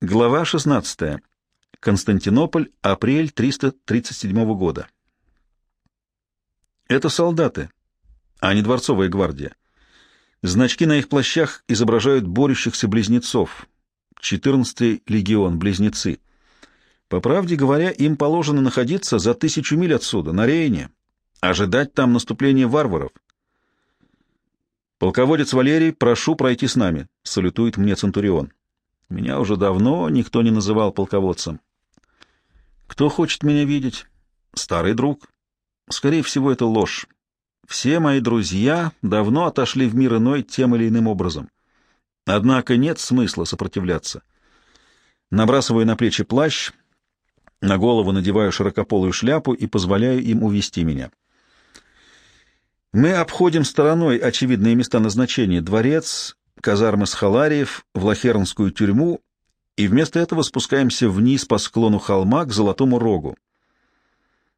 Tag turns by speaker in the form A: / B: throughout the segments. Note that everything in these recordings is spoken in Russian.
A: Глава 16. Константинополь, апрель 337 года. Это солдаты, а не дворцовая гвардия. Значки на их плащах изображают борющихся близнецов. 14-й легион, близнецы. По правде говоря, им положено находиться за тысячу миль отсюда, на Рейне, ожидать там наступления варваров. «Полководец Валерий, прошу пройти с нами», — салютует мне Центурион. Меня уже давно никто не называл полководцем. Кто хочет меня видеть? Старый друг. Скорее всего, это ложь. Все мои друзья давно отошли в мир иной тем или иным образом. Однако нет смысла сопротивляться. Набрасываю на плечи плащ, на голову надеваю широкополую шляпу и позволяю им увести меня. Мы обходим стороной очевидные места назначения — дворец, казармы Схалариев, в Лохернскую тюрьму и вместо этого спускаемся вниз по склону холма к Золотому Рогу.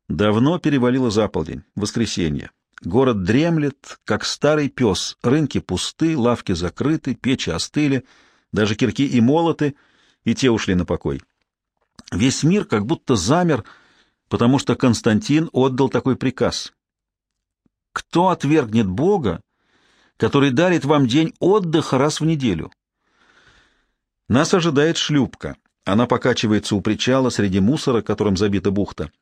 A: Давно перевалило за полдень, воскресенье. Город дремлет, как старый пес, рынки пусты, лавки закрыты, печи остыли, даже кирки и молоты, и те ушли на покой. Весь мир как будто замер, потому что Константин отдал такой приказ. Кто отвергнет Бога, который дарит вам день отдыха раз в неделю. Нас ожидает шлюпка. Она покачивается у причала среди мусора, которым забита бухта.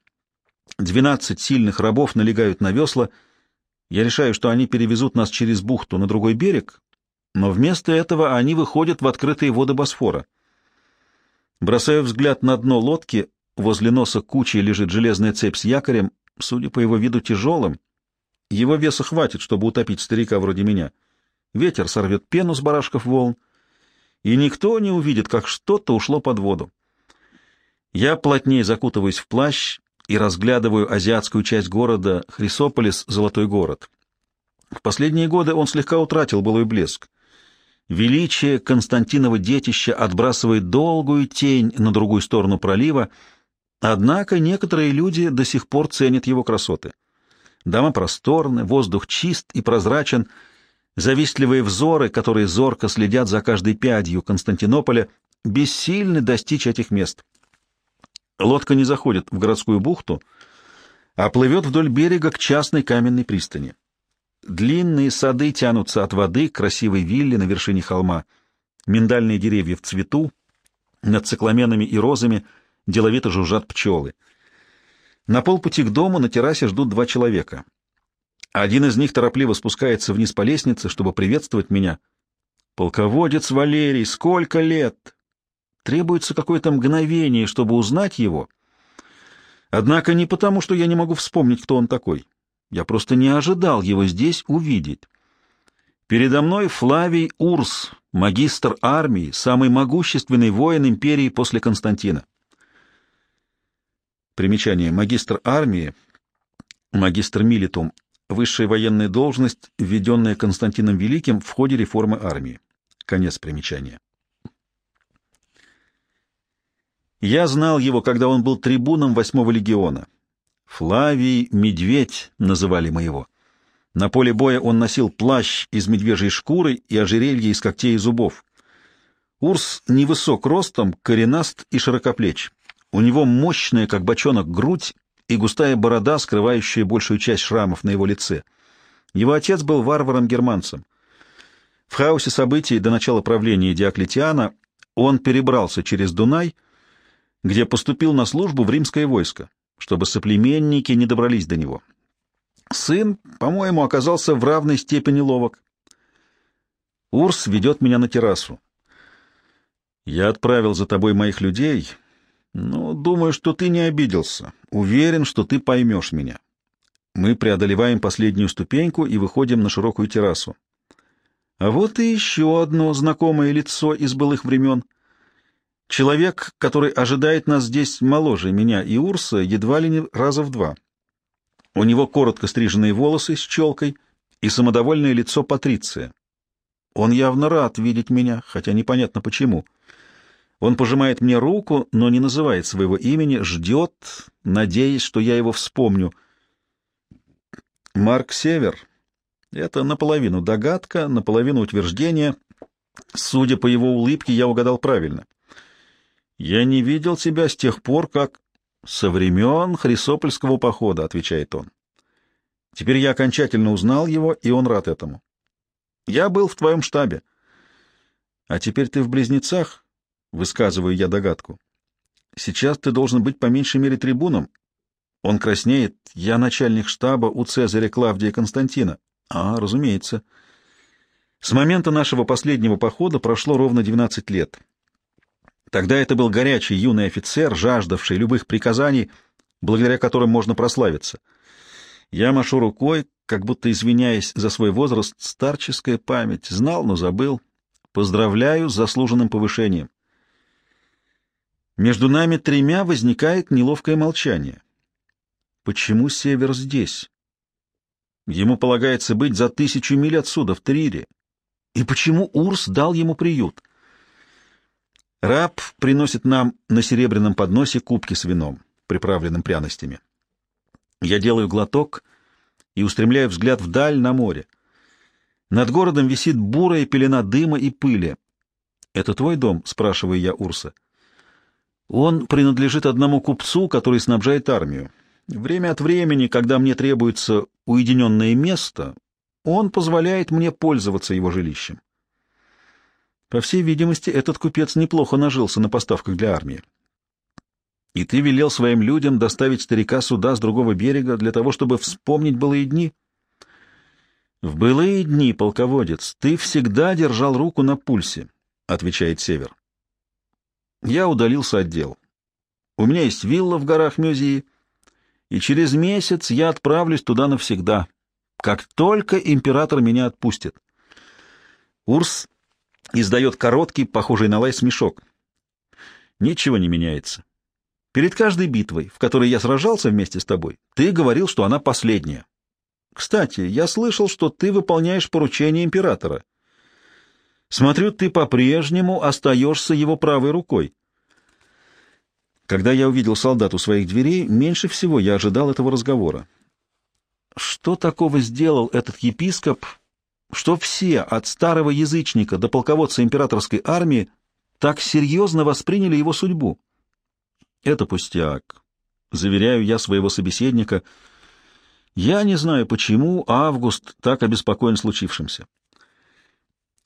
A: Двенадцать сильных рабов налегают на весла. Я решаю, что они перевезут нас через бухту на другой берег, но вместо этого они выходят в открытые воды Босфора. Бросаю взгляд на дно лодки. Возле носа кучи лежит железная цепь с якорем, судя по его виду тяжелым. Его веса хватит, чтобы утопить старика вроде меня. Ветер сорвет пену с барашков волн, и никто не увидит, как что-то ушло под воду. Я плотнее закутываюсь в плащ и разглядываю азиатскую часть города Хрисополис, золотой город. В последние годы он слегка утратил былой блеск. Величие Константинова детища отбрасывает долгую тень на другую сторону пролива, однако некоторые люди до сих пор ценят его красоты. Дома просторны, воздух чист и прозрачен. Завистливые взоры, которые зорко следят за каждой пядью Константинополя, бессильны достичь этих мест. Лодка не заходит в городскую бухту, а плывет вдоль берега к частной каменной пристани. Длинные сады тянутся от воды к красивой вилле на вершине холма. Миндальные деревья в цвету, над цикламенами и розами деловито жужжат пчелы — на полпути к дому на террасе ждут два человека. Один из них торопливо спускается вниз по лестнице, чтобы приветствовать меня. «Полководец Валерий, сколько лет!» Требуется какое-то мгновение, чтобы узнать его. Однако не потому, что я не могу вспомнить, кто он такой. Я просто не ожидал его здесь увидеть. Передо мной Флавий Урс, магистр армии, самый могущественный воин империи после Константина. Примечание. Магистр армии, магистр милитум, высшая военная должность, введенная Константином Великим в ходе реформы армии. Конец примечания. Я знал его, когда он был трибуном восьмого легиона. Флавий Медведь называли мы его. На поле боя он носил плащ из медвежьей шкуры и ожерелье из когтей и зубов. Урс невысок ростом, коренаст и широкоплеч. У него мощная, как бочонок, грудь и густая борода, скрывающая большую часть шрамов на его лице. Его отец был варваром-германцем. В хаосе событий до начала правления Диоклетиана он перебрался через Дунай, где поступил на службу в римское войско, чтобы соплеменники не добрались до него. Сын, по-моему, оказался в равной степени ловок. Урс ведет меня на террасу. Я отправил за тобой моих людей, но думаю, что ты не обиделся. Уверен, что ты поймешь меня. Мы преодолеваем последнюю ступеньку и выходим на широкую террасу. А вот и еще одно знакомое лицо из былых времен. Человек, который ожидает нас здесь моложе меня и Урса, едва ли не раза в два. У него коротко стриженные волосы с челкой и самодовольное лицо Патриция. Он явно рад видеть меня, хотя непонятно почему. Он пожимает мне руку, но не называет своего имени, ждет, надеясь, что я его вспомню. Марк Север. Это наполовину догадка, наполовину утверждение. Судя по его улыбке, я угадал правильно. Я не видел тебя с тех пор, как... Со времен Хрисопольского похода, — отвечает он. Теперь я окончательно узнал его, и он рад этому. Я был в твоем штабе. А теперь ты в Близнецах, — высказываю я догадку. Сейчас ты должен быть по меньшей мере трибуном. Он краснеет. Я начальник штаба у Цезаря Клавдия Константина. А, разумеется. С момента нашего последнего похода прошло ровно 12 лет. Тогда это был горячий юный офицер, жаждавший любых приказаний, благодаря которым можно прославиться. Я машу рукой, как будто извиняясь за свой возраст, старческая память. Знал, но забыл. Поздравляю с заслуженным повышением. Между нами тремя возникает неловкое молчание. Почему Север здесь? Ему полагается быть за тысячу миль отсюда, в Трире. И почему Урс дал ему приют? Раб приносит нам на серебряном подносе кубки с вином, приправленным пряностями. Я делаю глоток и устремляю взгляд вдаль на море. Над городом висит бурая пелена дыма и пыли. «Это твой дом?» — спрашиваю я Урса. «Он принадлежит одному купцу, который снабжает армию. Время от времени, когда мне требуется уединенное место, он позволяет мне пользоваться его жилищем. По всей видимости, этот купец неплохо нажился на поставках для армии. И ты велел своим людям доставить старика сюда с другого берега для того, чтобы вспомнить былые дни? В былые дни, полководец, ты всегда держал руку на пульсе, — отвечает Север. Я удалился от дел. У меня есть вилла в горах Мюзии, и через месяц я отправлюсь туда навсегда, как только император меня отпустит. Урс издает короткий, похожий на лай смешок. Ничего не меняется. Перед каждой битвой, в которой я сражался вместе с тобой, ты говорил, что она последняя. Кстати, я слышал, что ты выполняешь поручение императора. Смотрю, ты по-прежнему остаешься его правой рукой. Когда я увидел солдат у своих дверей, меньше всего я ожидал этого разговора. Что такого сделал этот епископ, что все, от старого язычника до полководца императорской армии, так серьезно восприняли его судьбу? Это пустяк, заверяю я своего собеседника. Я не знаю, почему Август так обеспокоен случившимся.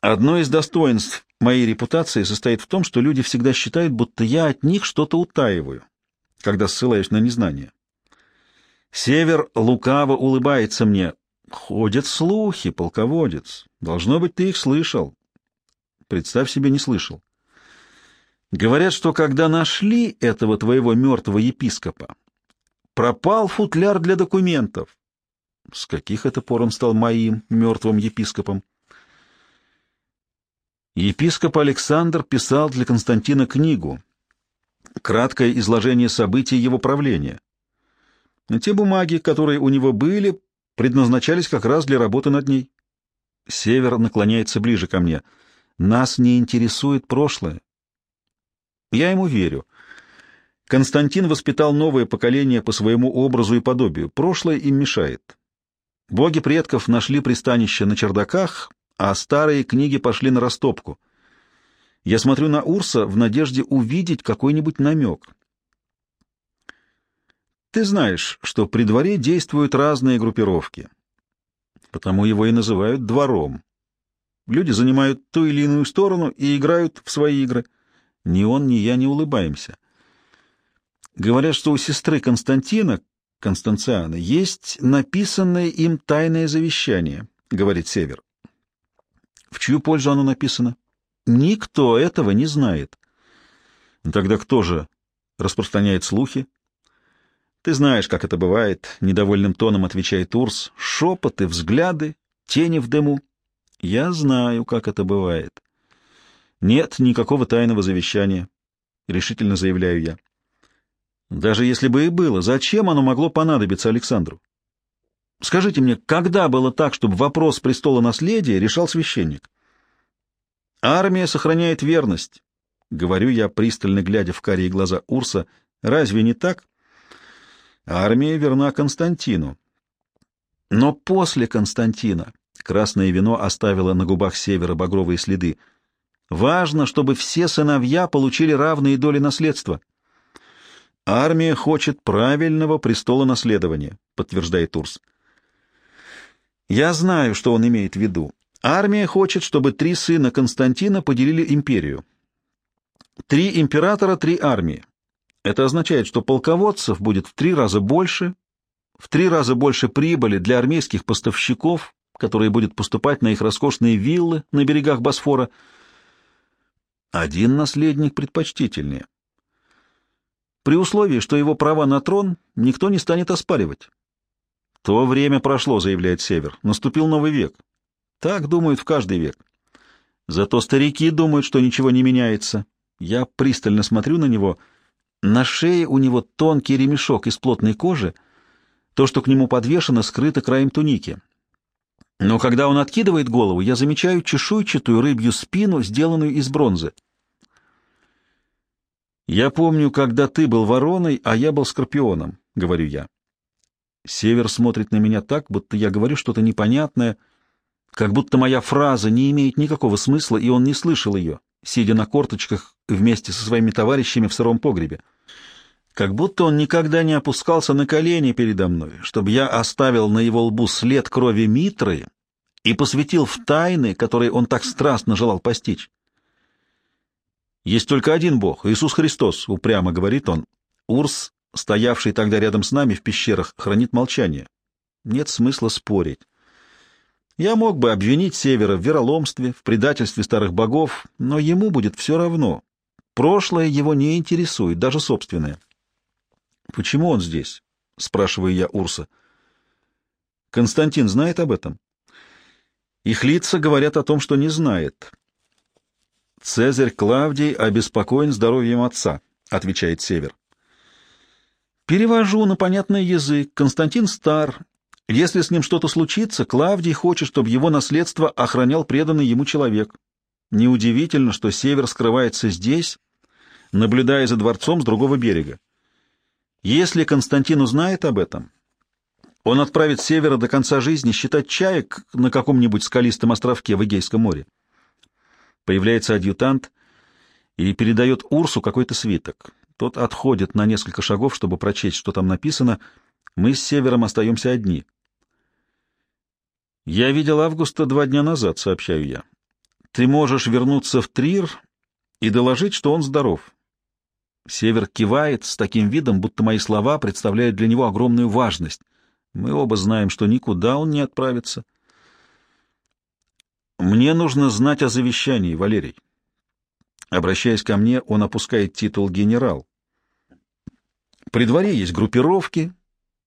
A: Одно из достоинств моей репутации состоит в том, что люди всегда считают, будто я от них что-то утаиваю, когда ссылаюсь на незнание. Север лукаво улыбается мне. Ходят слухи, полководец. Должно быть, ты их слышал. Представь себе, не слышал. Говорят, что когда нашли этого твоего мертвого епископа, пропал футляр для документов. С каких это пор он стал моим мертвым епископом? Епископ Александр писал для Константина книгу, краткое изложение событий его правления. Те бумаги, которые у него были, предназначались как раз для работы над ней. Север наклоняется ближе ко мне. Нас не интересует прошлое. Я ему верю. Константин воспитал новое поколение по своему образу и подобию. Прошлое им мешает. Боги предков нашли пристанище на чердаках, а старые книги пошли на растопку. Я смотрю на Урса в надежде увидеть какой-нибудь намек. Ты знаешь, что при дворе действуют разные группировки, потому его и называют двором. Люди занимают ту или иную сторону и играют в свои игры. Ни он, ни я не улыбаемся. Говорят, что у сестры Константина, Констанциана, есть написанное им тайное завещание, — говорит Север. В чью пользу оно написано? Никто этого не знает. Тогда кто же распространяет слухи? Ты знаешь, как это бывает, — недовольным тоном отвечает Урс. Шепоты, взгляды, тени в дыму. Я знаю, как это бывает. Нет никакого тайного завещания, — решительно заявляю я. Даже если бы и было, зачем оно могло понадобиться Александру? Скажите мне, когда было так, чтобы вопрос престола наследия решал священник? Армия сохраняет верность, — говорю я, пристально глядя в карие глаза Урса. Разве не так? Армия верна Константину. Но после Константина красное вино оставило на губах севера багровые следы. Важно, чтобы все сыновья получили равные доли наследства. Армия хочет правильного престола наследования, подтверждает Турс. Я знаю, что он имеет в виду. Армия хочет, чтобы три сына Константина поделили империю. Три императора, три армии. Это означает, что полководцев будет в три раза больше, в три раза больше прибыли для армейских поставщиков, которые будут поступать на их роскошные виллы на берегах Босфора. Один наследник предпочтительнее. При условии, что его права на трон никто не станет оспаривать. То время прошло, заявляет Север. Наступил новый век. Так думают в каждый век. Зато старики думают, что ничего не меняется. Я пристально смотрю на него. На шее у него тонкий ремешок из плотной кожи. То, что к нему подвешено, скрыто краем туники. Но когда он откидывает голову, я замечаю чешуйчатую рыбью спину, сделанную из бронзы. «Я помню, когда ты был вороной, а я был скорпионом», — говорю я. Север смотрит на меня так, будто я говорю что-то непонятное, как будто моя фраза не имеет никакого смысла, и он не слышал ее, сидя на корточках вместе со своими товарищами в сыром погребе. Как будто он никогда не опускался на колени передо мной, чтобы я оставил на его лбу след крови Митры и посвятил в тайны, которые он так страстно желал постичь. «Есть только один Бог, Иисус Христос», — упрямо говорит он. Урс, стоявший тогда рядом с нами в пещерах, хранит молчание. Нет смысла спорить. Я мог бы обвинить Севера в вероломстве, в предательстве старых богов, но ему будет все равно. Прошлое его не интересует, даже собственное. «Почему он здесь?» — спрашиваю я Урса. «Константин знает об этом?» Их лица говорят о том, что не знает. «Цезарь Клавдий обеспокоен здоровьем отца», — отвечает Север. «Перевожу на понятный язык. Константин стар. Если с ним что-то случится, Клавдий хочет, чтобы его наследство охранял преданный ему человек. Неудивительно, что Север скрывается здесь, наблюдая за дворцом с другого берега. Если Константин узнает об этом, он отправит Севера до конца жизни считать чаек на каком-нибудь скалистом островке в Эгейском море. Появляется адъютант и передает Урсу какой-то свиток. Тот отходит на несколько шагов, чтобы прочесть, что там написано. Мы с Севером остаемся одни. «Я видел Августа два дня назад», — сообщаю я. «Ты можешь вернуться в Трир и доложить, что он здоров. Север кивает с таким видом, будто мои слова представляют для него огромную важность. Мы оба знаем, что никуда он не отправится. Мне нужно знать о завещании, Валерий. Обращаясь ко мне, он опускает титул генерал. При дворе есть группировки,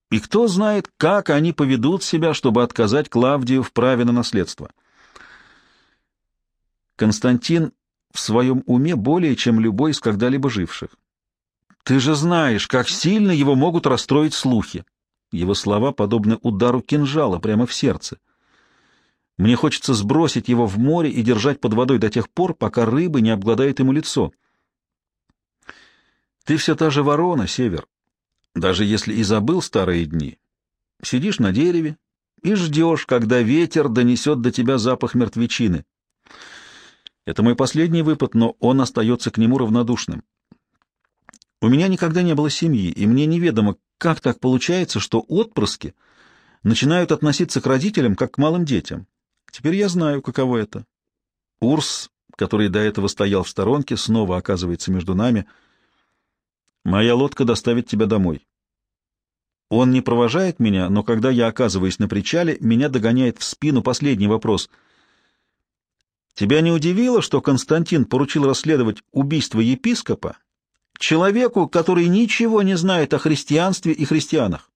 A: и кто знает, как они поведут себя, чтобы отказать Клавдию в праве на наследство. Константин в своем уме более, чем любой из когда-либо живших. Ты же знаешь, как сильно его могут расстроить слухи. Его слова подобны удару кинжала прямо в сердце. Мне хочется сбросить его в море и держать под водой до тех пор, пока рыбы не обгладают ему лицо. Ты все та же ворона, Север. Даже если и забыл старые дни, сидишь на дереве и ждешь, когда ветер донесет до тебя запах мертвечины. Это мой последний выпад, но он остается к нему равнодушным. У меня никогда не было семьи, и мне неведомо, как так получается, что отпрыски начинают относиться к родителям как к малым детям. Теперь я знаю, каково это. Урс, который до этого стоял в сторонке, снова оказывается между нами. Моя лодка доставит тебя домой. Он не провожает меня, но когда я оказываюсь на причале, меня догоняет в спину последний вопрос. Тебя не удивило, что Константин поручил расследовать убийство епископа человеку, который ничего не знает о христианстве и христианах.